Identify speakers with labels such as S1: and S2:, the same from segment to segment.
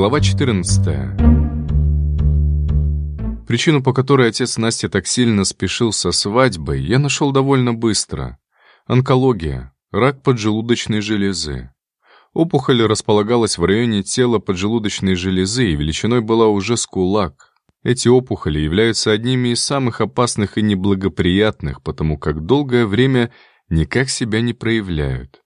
S1: Глава 14. Причину, по которой отец Насти так сильно спешил со свадьбой, я нашел довольно быстро. Онкология, рак поджелудочной железы. Опухоль располагалась в районе тела поджелудочной железы и величиной была уже с кулак. Эти опухоли являются одними из самых опасных и неблагоприятных, потому как долгое время никак себя не проявляют.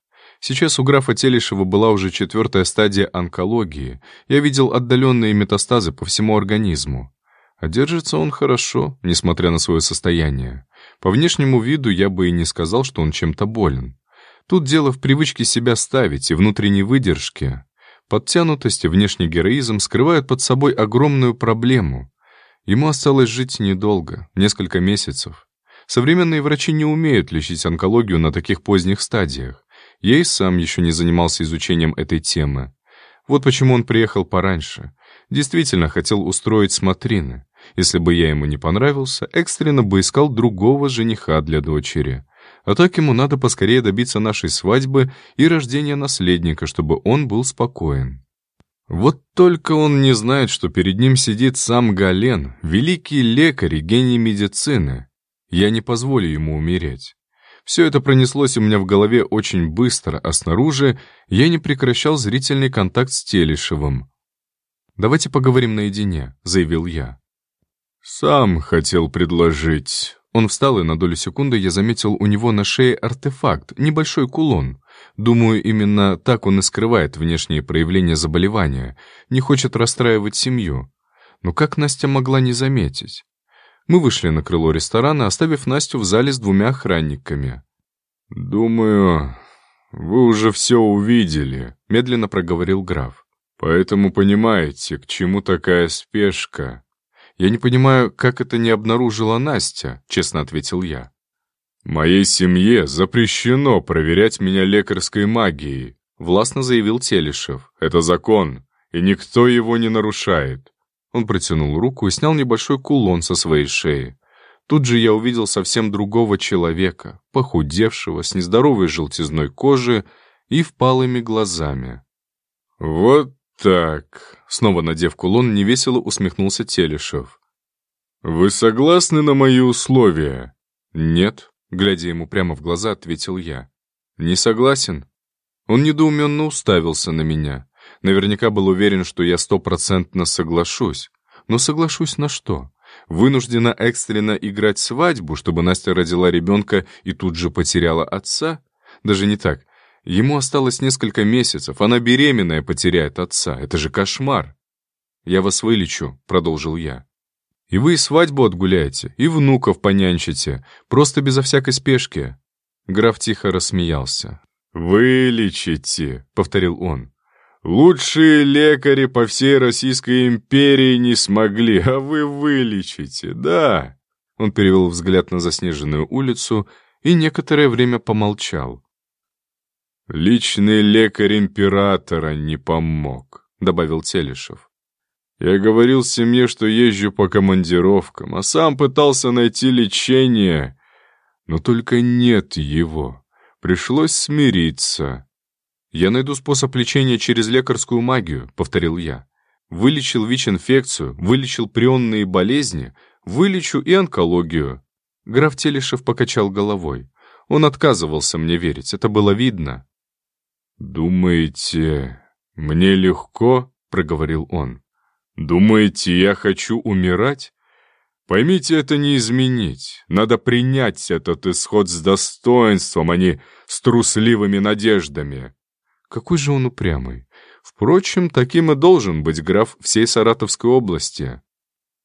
S1: Сейчас у графа Телешева была уже четвертая стадия онкологии. Я видел отдаленные метастазы по всему организму. А держится он хорошо, несмотря на свое состояние. По внешнему виду я бы и не сказал, что он чем-то болен. Тут дело в привычке себя ставить и внутренней выдержке. Подтянутость и внешний героизм скрывают под собой огромную проблему. Ему осталось жить недолго, несколько месяцев. Современные врачи не умеют лечить онкологию на таких поздних стадиях. Я и сам еще не занимался изучением этой темы. Вот почему он приехал пораньше. Действительно хотел устроить смотрины. Если бы я ему не понравился, экстренно бы искал другого жениха для дочери. А так ему надо поскорее добиться нашей свадьбы и рождения наследника, чтобы он был спокоен. Вот только он не знает, что перед ним сидит сам Гален, великий лекарь и гений медицины. Я не позволю ему умереть. Все это пронеслось у меня в голове очень быстро, а снаружи я не прекращал зрительный контакт с Телешевым. «Давайте поговорим наедине», — заявил я. «Сам хотел предложить». Он встал, и на долю секунды я заметил у него на шее артефакт, небольшой кулон. Думаю, именно так он и скрывает внешние проявления заболевания, не хочет расстраивать семью. Но как Настя могла не заметить? Мы вышли на крыло ресторана, оставив Настю в зале с двумя охранниками. «Думаю, вы уже все увидели», — медленно проговорил граф. «Поэтому понимаете, к чему такая спешка?» «Я не понимаю, как это не обнаружила Настя», — честно ответил я. «Моей семье запрещено проверять меня лекарской магией», — властно заявил Телешев. «Это закон, и никто его не нарушает. Он протянул руку и снял небольшой кулон со своей шеи. Тут же я увидел совсем другого человека, похудевшего, с нездоровой желтизной кожи и впалыми глазами. «Вот так!» — снова надев кулон, невесело усмехнулся Телешев. «Вы согласны на мои условия?» «Нет», — глядя ему прямо в глаза, ответил я. «Не согласен?» Он недоуменно уставился на меня. Наверняка был уверен, что я стопроцентно соглашусь. Но соглашусь на что? Вынуждена экстренно играть свадьбу, чтобы Настя родила ребенка и тут же потеряла отца? Даже не так. Ему осталось несколько месяцев, она беременная потеряет отца. Это же кошмар. «Я вас вылечу», — продолжил я. «И вы и свадьбу отгуляете, и внуков понянчите, просто безо всякой спешки». Граф тихо рассмеялся. «Вылечите», — повторил он. Лучшие лекари по всей Российской империи не смогли, а вы вылечите, да?» Он перевел взгляд на заснеженную улицу и некоторое время помолчал. «Личный лекарь императора не помог», — добавил Телешев. «Я говорил семье, что езжу по командировкам, а сам пытался найти лечение, но только нет его. Пришлось смириться». «Я найду способ лечения через лекарскую магию», — повторил я. «Вылечил ВИЧ-инфекцию, вылечил прионные болезни, вылечу и онкологию». Граф Телешев покачал головой. Он отказывался мне верить, это было видно. «Думаете, мне легко?» — проговорил он. «Думаете, я хочу умирать? Поймите, это не изменить. Надо принять этот исход с достоинством, а не с трусливыми надеждами. Какой же он упрямый. Впрочем, таким и должен быть граф всей Саратовской области.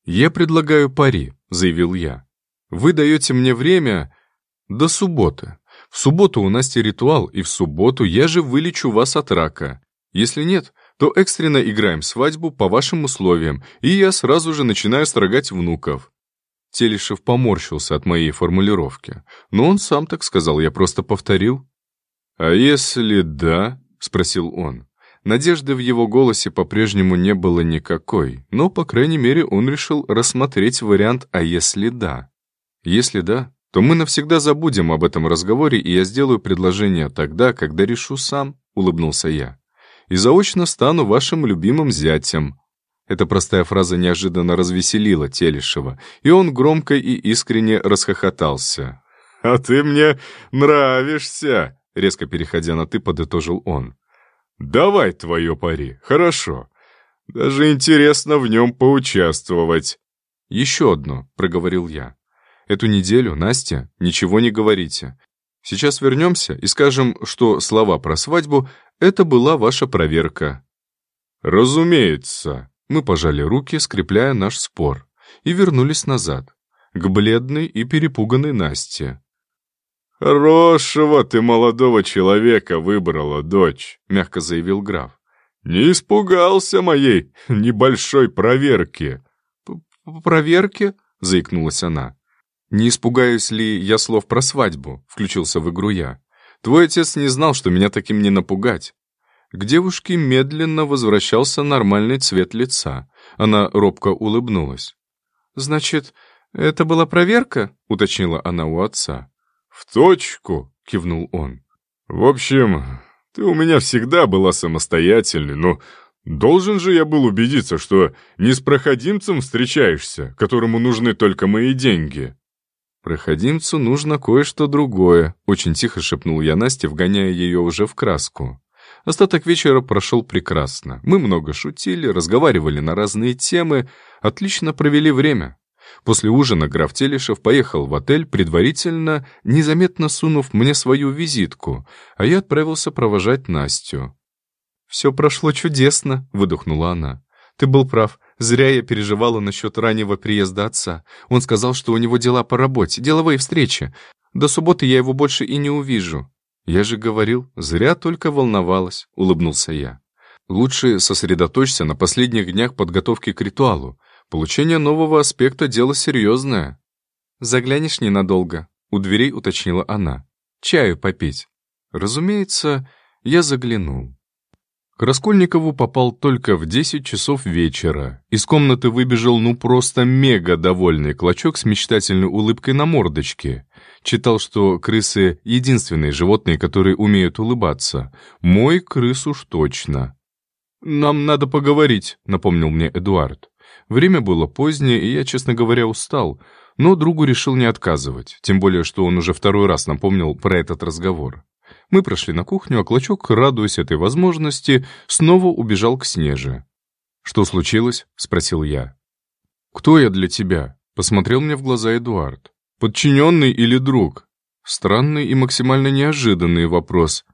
S1: «Я предлагаю пари», — заявил я. «Вы даете мне время до субботы. В субботу у Насти ритуал, и в субботу я же вылечу вас от рака. Если нет, то экстренно играем свадьбу по вашим условиям, и я сразу же начинаю строгать внуков». Телешев поморщился от моей формулировки. Но он сам так сказал, я просто повторил. «А если да?» — спросил он. Надежды в его голосе по-прежнему не было никакой, но, по крайней мере, он решил рассмотреть вариант «а если да?». Если да, то мы навсегда забудем об этом разговоре, и я сделаю предложение тогда, когда решу сам, — улыбнулся я. и заочно стану вашим любимым зятем». Эта простая фраза неожиданно развеселила Телешева, и он громко и искренне расхохотался. «А ты мне нравишься!» — резко переходя на «ты», подытожил он. «Давай твое пари, хорошо. Даже интересно в нем поучаствовать». «Еще одно», — проговорил я. «Эту неделю, Настя, ничего не говорите. Сейчас вернемся и скажем, что слова про свадьбу — это была ваша проверка». «Разумеется». Мы пожали руки, скрепляя наш спор, и вернулись назад, к бледной и перепуганной Насте. «Хорошего ты молодого человека выбрала, дочь», — мягко заявил граф. «Не испугался моей небольшой проверки». «Проверки?» — заикнулась она. «Не испугаюсь ли я слов про свадьбу?» — включился в игру я. «Твой отец не знал, что меня таким не напугать». К девушке медленно возвращался нормальный цвет лица. Она робко улыбнулась. «Значит, это была проверка?» — уточнила она у отца.
S2: «В точку!» — кивнул он. «В общем, ты у меня всегда была самостоятельной, но должен же я был убедиться, что не с проходимцем встречаешься, которому нужны только мои деньги».
S1: «Проходимцу нужно кое-что другое», — очень тихо шепнул я Насте, вгоняя ее уже в краску. Остаток вечера прошел прекрасно. Мы много шутили, разговаривали на разные темы, отлично провели время. После ужина граф Телешев поехал в отель, предварительно, незаметно сунув мне свою визитку, а я отправился провожать Настю. «Все прошло чудесно», — выдохнула она. «Ты был прав. Зря я переживала насчет раннего приезда отца. Он сказал, что у него дела по работе, деловые встречи. До субботы я его больше и не увижу». «Я же говорил, зря только волновалась», — улыбнулся я. «Лучше сосредоточься на последних днях подготовки к ритуалу. Получение нового аспекта — дело серьезное. «Заглянешь ненадолго», — у дверей уточнила она. «Чаю попить». Разумеется, я заглянул. К Раскольникову попал только в 10 часов вечера. Из комнаты выбежал ну просто мега довольный клочок с мечтательной улыбкой на мордочке. Читал, что крысы — единственные животные, которые умеют улыбаться. Мой крыс уж точно. «Нам надо поговорить», — напомнил мне Эдуард. Время было позднее, и я, честно говоря, устал, но другу решил не отказывать, тем более, что он уже второй раз напомнил про этот разговор. Мы прошли на кухню, а Клочок, радуясь этой возможности, снова убежал к Снеже. «Что случилось?» — спросил я. «Кто я для тебя?» — посмотрел мне в глаза Эдуард. «Подчиненный или друг?» Странный и максимально неожиданный вопрос.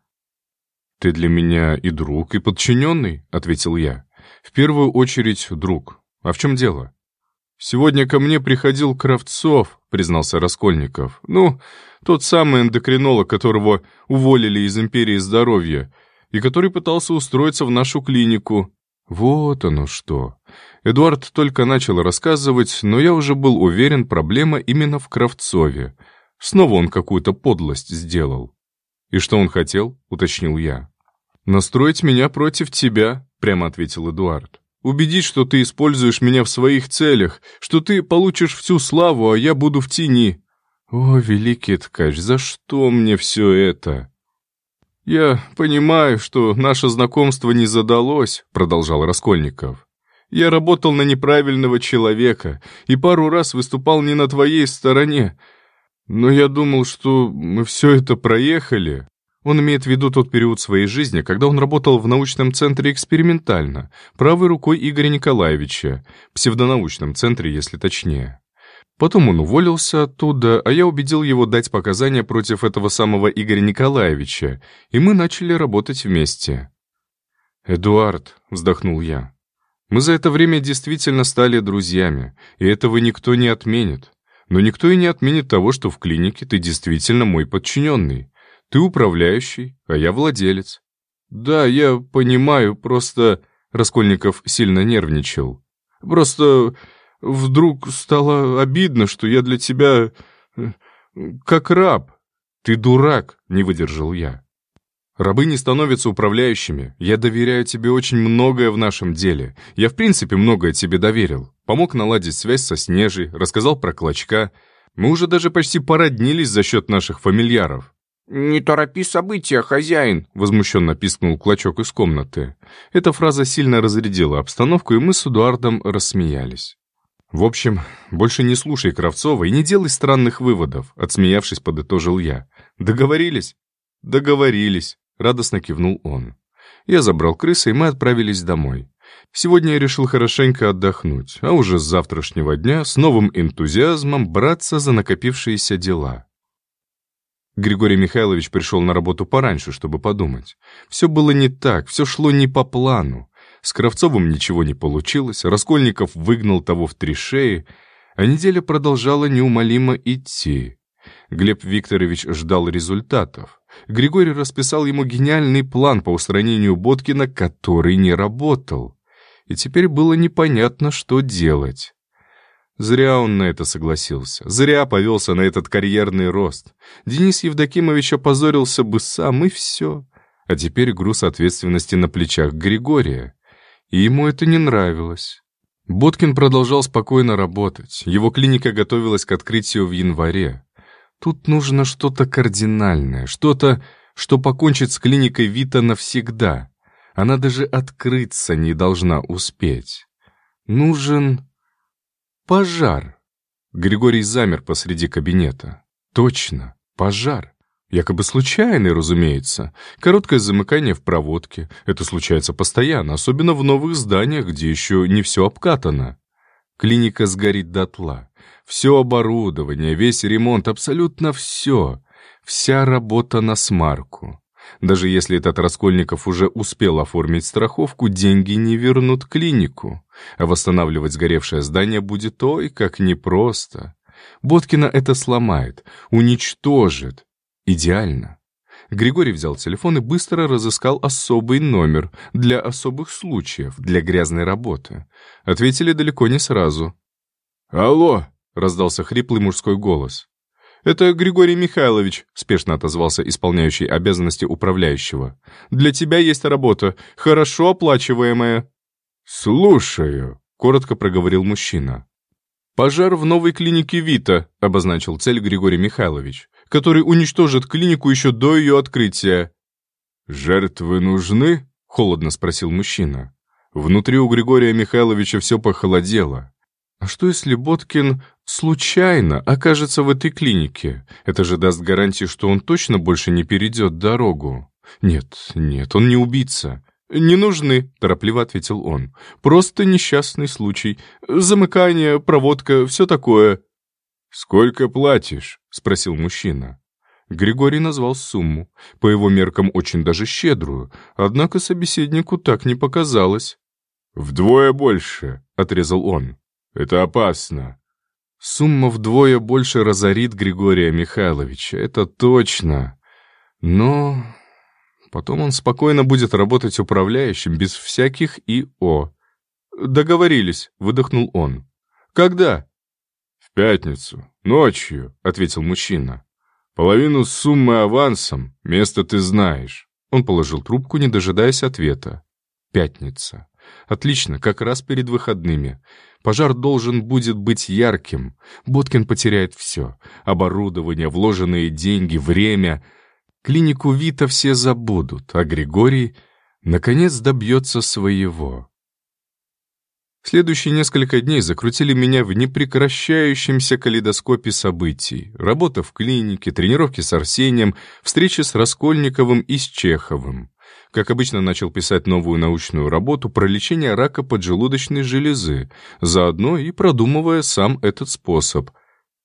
S1: «Ты для меня и друг, и подчиненный?» — ответил я. «В первую очередь друг. «А в чем дело?» «Сегодня ко мне приходил Кравцов», — признался Раскольников. «Ну, тот самый эндокринолог, которого уволили из Империи Здоровья, и который пытался устроиться в нашу клинику». Вот оно что. Эдуард только начал рассказывать, но я уже был уверен, проблема именно в Кравцове. Снова он какую-то подлость сделал. «И что он хотел?» — уточнил я. «Настроить меня против тебя», — прямо ответил Эдуард. Убедить, что ты используешь меня в своих целях, что ты получишь всю славу, а я буду в тени. О, великий ткач, за что мне все это? Я понимаю, что наше знакомство не задалось, продолжал Раскольников. Я работал на неправильного человека и пару раз выступал не на твоей стороне. Но я думал, что мы все это проехали. Он имеет в виду тот период своей жизни, когда он работал в научном центре экспериментально, правой рукой Игоря Николаевича, псевдонаучном центре, если точнее. Потом он уволился оттуда, а я убедил его дать показания против этого самого Игоря Николаевича, и мы начали работать вместе. «Эдуард», — вздохнул я, — «мы за это время действительно стали друзьями, и этого никто не отменит. Но никто и не отменит того, что в клинике ты действительно мой подчиненный. Ты управляющий, а я владелец. Да, я понимаю, просто... Раскольников сильно нервничал. Просто вдруг стало обидно, что я для тебя э, как раб. Ты дурак, не выдержал я. Рабы не становятся управляющими. Я доверяю тебе очень многое в нашем деле. Я в принципе многое тебе доверил. Помог наладить связь со Снежей, рассказал про Клочка. Мы уже даже почти породнились за счет наших фамильяров. «Не торопи события, хозяин!» — возмущенно пискнул клочок из комнаты. Эта фраза сильно разрядила обстановку, и мы с Эдуардом рассмеялись. «В общем, больше не слушай Кравцова и не делай странных выводов», — отсмеявшись, подытожил я. «Договорились?» «Договорились», — радостно кивнул он. Я забрал крысы, и мы отправились домой. Сегодня я решил хорошенько отдохнуть, а уже с завтрашнего дня с новым энтузиазмом браться за накопившиеся дела. Григорий Михайлович пришел на работу пораньше, чтобы подумать. Все было не так, все шло не по плану. С Кравцовым ничего не получилось, Раскольников выгнал того в три шеи, а неделя продолжала неумолимо идти. Глеб Викторович ждал результатов. Григорий расписал ему гениальный план по устранению Боткина, который не работал. И теперь было непонятно, что делать. Зря он на это согласился. Зря повелся на этот карьерный рост. Денис Евдокимович опозорился бы сам, и все. А теперь груз ответственности на плечах Григория. И ему это не нравилось. Боткин продолжал спокойно работать. Его клиника готовилась к открытию в январе. Тут нужно что-то кардинальное, что-то, что покончит с клиникой Вита навсегда. Она даже открыться не должна успеть. Нужен Пожар. Григорий замер посреди кабинета. Точно, пожар. Якобы случайный, разумеется. Короткое замыкание в проводке. Это случается постоянно, особенно в новых зданиях, где еще не все обкатано. Клиника сгорит дотла. Все оборудование, весь ремонт, абсолютно все. Вся работа на смарку. Даже если этот Раскольников уже успел оформить страховку, деньги не вернут клинику. А восстанавливать сгоревшее здание будет ой, как непросто. Боткина это сломает, уничтожит. Идеально. Григорий взял телефон и быстро разыскал особый номер для особых случаев, для грязной работы. Ответили далеко не сразу. «Алло!» — раздался хриплый мужской голос. «Это Григорий Михайлович», — спешно отозвался исполняющий обязанности управляющего. «Для тебя есть работа, хорошо оплачиваемая». «Слушаю», — коротко проговорил мужчина. «Пожар в новой клинике Вита», — обозначил цель Григорий Михайлович, «который уничтожит клинику еще до ее открытия». «Жертвы нужны?» — холодно спросил мужчина. Внутри у Григория Михайловича все похолодело. А что если Боткин случайно окажется в этой клинике? Это же даст гарантию, что он точно больше не перейдет дорогу. Нет, нет, он не убийца. «Не нужны», — торопливо ответил он. «Просто несчастный случай. Замыкание, проводка, все такое». «Сколько платишь?» — спросил мужчина. Григорий назвал сумму, по его меркам очень даже щедрую, однако собеседнику так не показалось. «Вдвое больше», — отрезал он. Это опасно. Сумма вдвое больше разорит Григория Михайловича, это точно. Но потом он спокойно будет работать управляющим, без всяких ИО. «Договорились», — выдохнул он. «Когда?» «В пятницу, ночью», — ответил мужчина. «Половину суммы авансом, место ты знаешь». Он положил трубку, не дожидаясь ответа. «Пятница. Отлично, как раз перед выходными. Пожар должен будет быть ярким. Боткин потеряет все. Оборудование, вложенные деньги, время. Клинику Вита все забудут, а Григорий, наконец, добьется своего. Следующие несколько дней закрутили меня в непрекращающемся калейдоскопе событий. Работа в клинике, тренировки с Арсением, встречи с Раскольниковым и с Чеховым. Как обычно, начал писать новую научную работу про лечение рака поджелудочной железы, заодно и продумывая сам этот способ.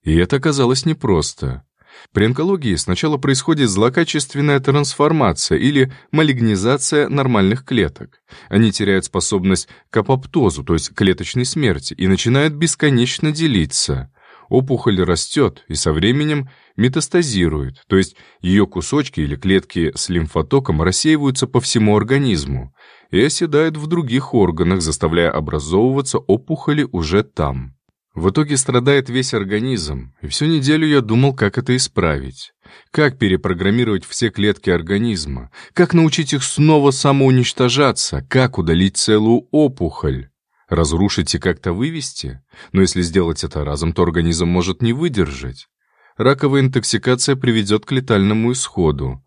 S1: И это оказалось непросто. При онкологии сначала происходит злокачественная трансформация или малигнизация нормальных клеток. Они теряют способность к апоптозу, то есть клеточной смерти, и начинают бесконечно делиться опухоль растет и со временем метастазирует, то есть ее кусочки или клетки с лимфотоком рассеиваются по всему организму и оседают в других органах, заставляя образовываться опухоли уже там. В итоге страдает весь организм, и всю неделю я думал, как это исправить. Как перепрограммировать все клетки организма? Как научить их снова самоуничтожаться? Как удалить целую опухоль? Разрушить и как-то вывести? Но если сделать это разом, то организм может не выдержать. Раковая интоксикация приведет к летальному исходу.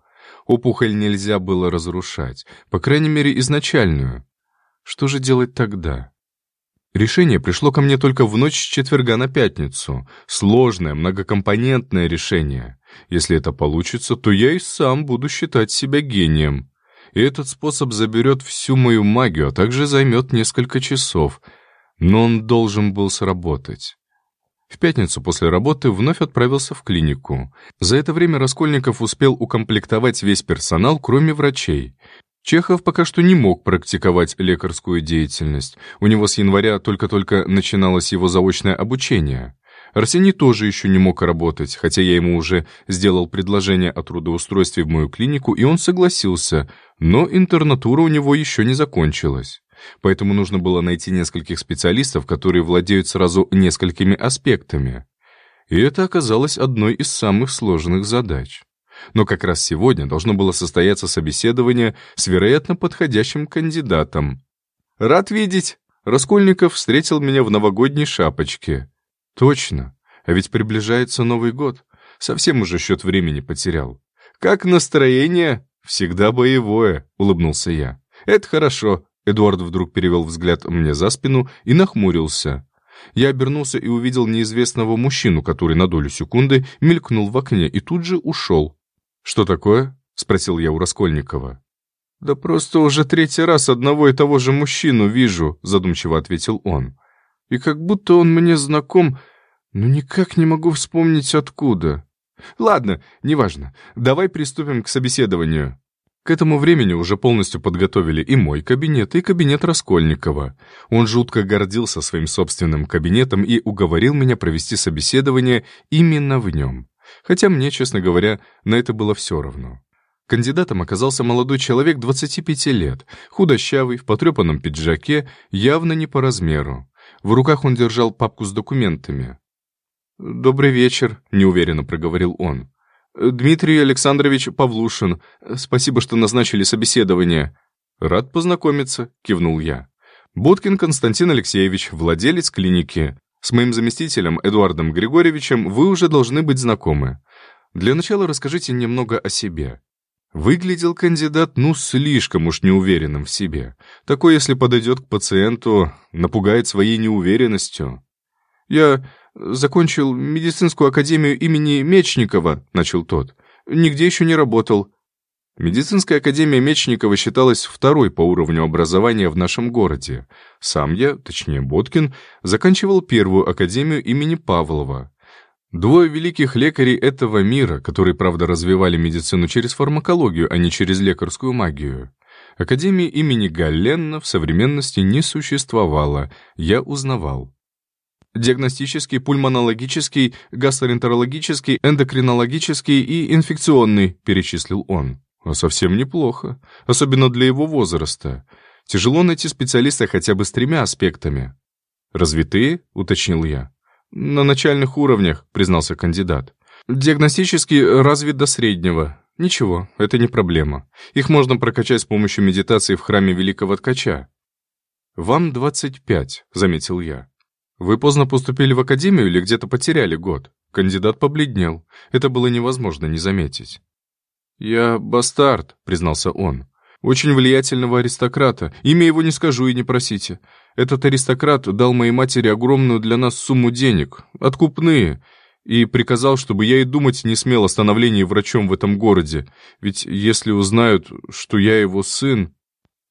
S1: Опухоль нельзя было разрушать, по крайней мере, изначальную. Что же делать тогда? Решение пришло ко мне только в ночь с четверга на пятницу. Сложное, многокомпонентное решение. Если это получится, то я и сам буду считать себя гением. И этот способ заберет всю мою магию, а также займет несколько часов. Но он должен был сработать. В пятницу после работы вновь отправился в клинику. За это время Раскольников успел укомплектовать весь персонал, кроме врачей. Чехов пока что не мог практиковать лекарскую деятельность. У него с января только-только начиналось его заочное обучение. Арсений тоже еще не мог работать, хотя я ему уже сделал предложение о трудоустройстве в мою клинику, и он согласился, но интернатура у него еще не закончилась. Поэтому нужно было найти нескольких специалистов, которые владеют сразу несколькими аспектами. И это оказалось одной из самых сложных задач. Но как раз сегодня должно было состояться собеседование с вероятно подходящим кандидатом. «Рад видеть!» Раскольников встретил меня в новогодней шапочке. «Точно, а ведь приближается Новый год. Совсем уже счет времени потерял. Как настроение?» «Всегда боевое», — улыбнулся я. «Это хорошо». Эдуард вдруг перевел взгляд мне за спину и нахмурился. Я обернулся и увидел неизвестного мужчину, который на долю секунды мелькнул в окне и тут же ушел. «Что такое?» — спросил я у Раскольникова. «Да просто уже третий раз одного и того же мужчину вижу», — задумчиво ответил он. «И как будто он мне знаком, но никак не могу вспомнить откуда. Ладно, неважно, давай приступим к собеседованию». К этому времени уже полностью подготовили и мой кабинет, и кабинет Раскольникова. Он жутко гордился своим собственным кабинетом и уговорил меня провести собеседование именно в нем хотя мне, честно говоря, на это было все равно. Кандидатом оказался молодой человек 25 лет, худощавый, в потрепанном пиджаке, явно не по размеру. В руках он держал папку с документами. «Добрый вечер», — неуверенно проговорил он. «Дмитрий Александрович Павлушин, спасибо, что назначили собеседование». «Рад познакомиться», — кивнул я. «Будкин Константин Алексеевич, владелец клиники. С моим заместителем Эдуардом Григорьевичем вы уже должны быть знакомы. Для начала расскажите немного о себе. Выглядел кандидат, ну, слишком уж неуверенным в себе. Такой, если подойдет к пациенту, напугает своей неуверенностью. «Я закончил медицинскую академию имени Мечникова», — начал тот. «Нигде еще не работал. Медицинская академия Мечникова считалась второй по уровню образования в нашем городе. Сам я, точнее Боткин, заканчивал первую академию имени Павлова. Двое великих лекарей этого мира, которые, правда, развивали медицину через фармакологию, а не через лекарскую магию. Академии имени Галленна в современности не существовало, я узнавал. Диагностический, пульмонологический, гастроэнтерологический, эндокринологический и инфекционный, перечислил он. А совсем неплохо, особенно для его возраста. Тяжело найти специалиста хотя бы с тремя аспектами. «Развитые?» — уточнил я. «На начальных уровнях», — признался кандидат. «Диагностически развит до среднего. Ничего, это не проблема. Их можно прокачать с помощью медитации в храме Великого Ткача». «Вам 25», — заметил я. «Вы поздно поступили в академию или где-то потеряли год?» Кандидат побледнел. Это было невозможно не заметить. «Я бастард», — признался он. «Очень влиятельного аристократа. Имя его не скажу и не просите. Этот аристократ дал моей матери огромную для нас сумму денег, откупные, и приказал, чтобы я и думать не смел о становлении врачом в этом городе, ведь если узнают, что я его сын...»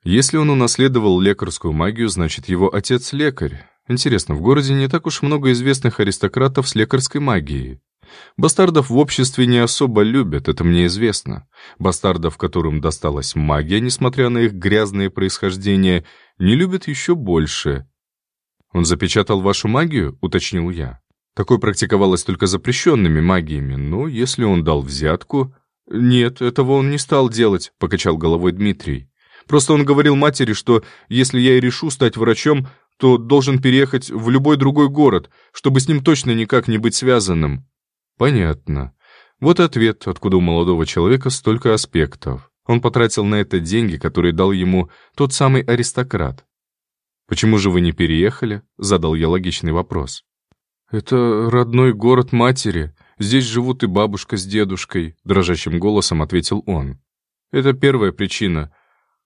S1: Если он унаследовал лекарскую магию, значит, его отец лекарь. Интересно, в городе не так уж много известных аристократов с лекарской магией. Бастардов в обществе не особо любят, это мне известно. Бастардов, которым досталась магия, несмотря на их грязное происхождение, не любят еще больше. «Он запечатал вашу магию?» — уточнил я. Такое практиковалось только запрещенными магиями, но если он дал взятку... «Нет, этого он не стал делать», — покачал головой Дмитрий. «Просто он говорил матери, что если я и решу стать врачом, то должен переехать в любой другой город, чтобы с ним точно никак не быть связанным. Понятно. Вот ответ, откуда у молодого человека столько аспектов. Он потратил на это деньги, которые дал ему тот самый аристократ. «Почему же вы не переехали?» — задал я логичный вопрос. «Это родной город матери. Здесь живут и бабушка с дедушкой», — дрожащим голосом ответил он. «Это первая причина.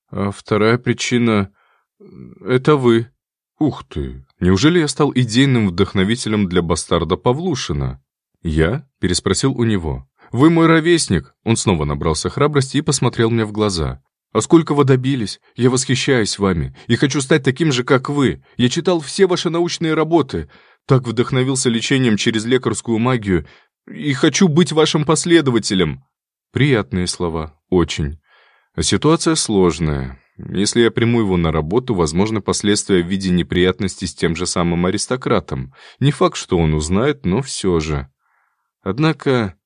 S1: А вторая причина — это вы». «Ух ты! Неужели я стал идейным вдохновителем для бастарда Павлушина?» «Я?» — переспросил у него. «Вы мой ровесник!» Он снова набрался храбрости и посмотрел мне в глаза. «А сколько вы добились? Я восхищаюсь вами и хочу стать таким же, как вы. Я читал все ваши научные работы, так вдохновился лечением через лекарскую магию и хочу быть вашим последователем». Приятные слова, очень. А ситуация сложная. Если я приму его на работу, возможно последствия в виде неприятностей с тем же самым аристократом. Не факт, что он узнает, но все же. Однако,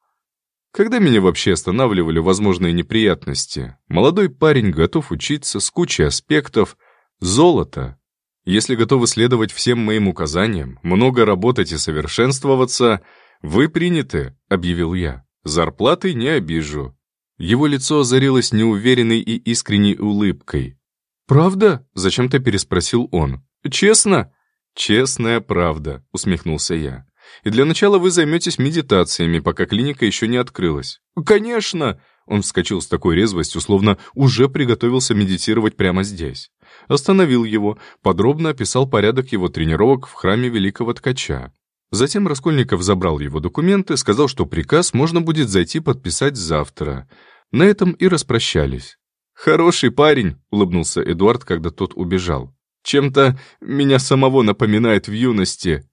S1: когда меня вообще останавливали возможные неприятности? Молодой парень готов учиться с кучей аспектов. Золото. Если готовы следовать всем моим указаниям, много работать и совершенствоваться, вы приняты, объявил я. Зарплатой не обижу. Его лицо озарилось неуверенной и искренней улыбкой. «Правда?» — зачем-то переспросил он. «Честно?» «Честная правда», — усмехнулся я. «И для начала вы займетесь медитациями, пока клиника еще не открылась». «Конечно!» Он вскочил с такой резвостью, словно уже приготовился медитировать прямо здесь. Остановил его, подробно описал порядок его тренировок в храме Великого Ткача. Затем Раскольников забрал его документы, сказал, что приказ можно будет зайти подписать завтра. На этом и распрощались. «Хороший парень», — улыбнулся Эдуард, когда тот убежал. «Чем-то меня самого напоминает в юности».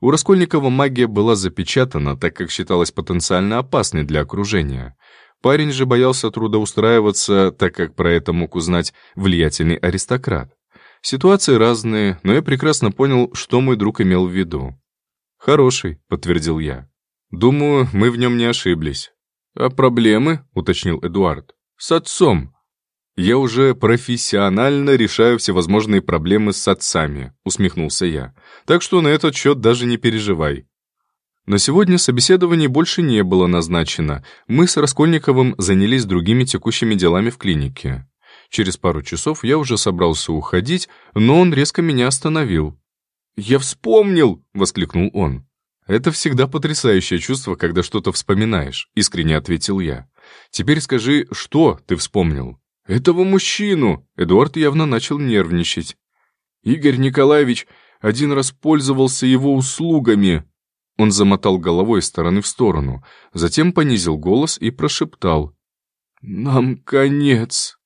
S1: У Раскольникова магия была запечатана, так как считалась потенциально опасной для окружения. Парень же боялся трудоустраиваться, так как про это мог узнать влиятельный аристократ. Ситуации разные, но я прекрасно понял, что мой друг имел в виду. «Хороший», — подтвердил я. «Думаю, мы в нем не ошиблись». «А проблемы?» — уточнил Эдуард. «С отцом». «Я уже профессионально решаю всевозможные проблемы с отцами», — усмехнулся я. «Так что на этот счет даже не переживай». Но сегодня собеседований больше не было назначено. Мы с Раскольниковым занялись другими текущими делами в клинике. Через пару часов я уже собрался уходить, но он резко меня остановил. «Я вспомнил!» — воскликнул он. «Это всегда потрясающее чувство, когда что-то вспоминаешь», — искренне ответил я. «Теперь скажи, что ты вспомнил?» «Этого мужчину!» — Эдуард явно начал нервничать. «Игорь Николаевич один раз пользовался его услугами». Он замотал головой из стороны в сторону, затем понизил голос и прошептал. «Нам конец».